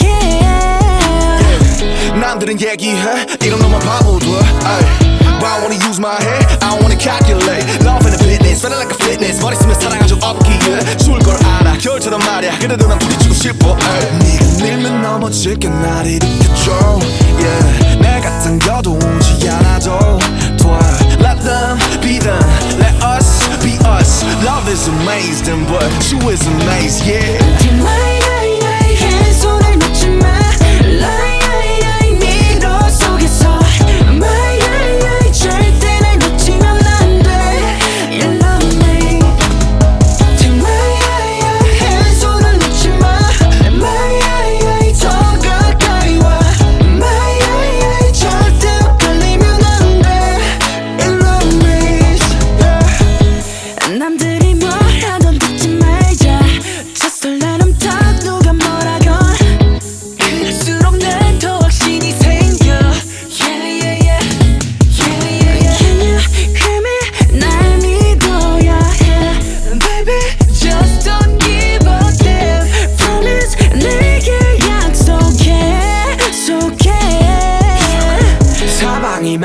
yeah. 남들은 얘기해. 이런 놈만 바보들 I wanna use my head? I wanna calculate Love and fitness Feeling like a fitness 머리 쓰면 사랑한 적 없기에 줄걸 알아 겨울처럼 말야 그래도 난 부딪히고 싶어 ay. 네가 밀면 넘어질게 날 일으켜줘 yeah. 내가 당겨도 오지 않아도 돼 Let them be them Let us be us Love is amazing but you is amazed yeah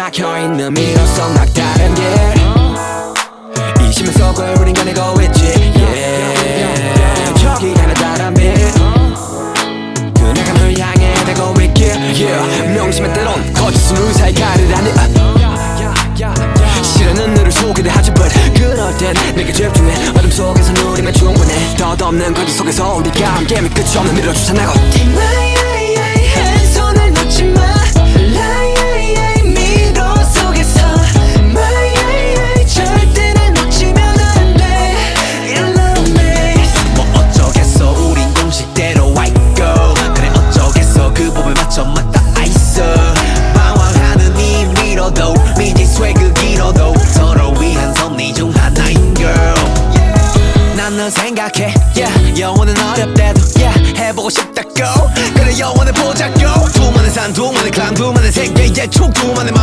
막혀있는 미로성 막 거짓은 의사의 가르라니 실현은 너를 소개를 하지 but 그럴 땐 내게 집중해. 어둠 속에서 누리면 충분해. 덧없는 거짓 속에서 우리가 함께 끝이 없는 미로 주산하고 생각해. Yeah. 영원은 어렵대도 yeah. 해보고 싶다고. 그래 영원을 보자고. 두만의 산 두만의 클람 두만의 세계의 촉 두만의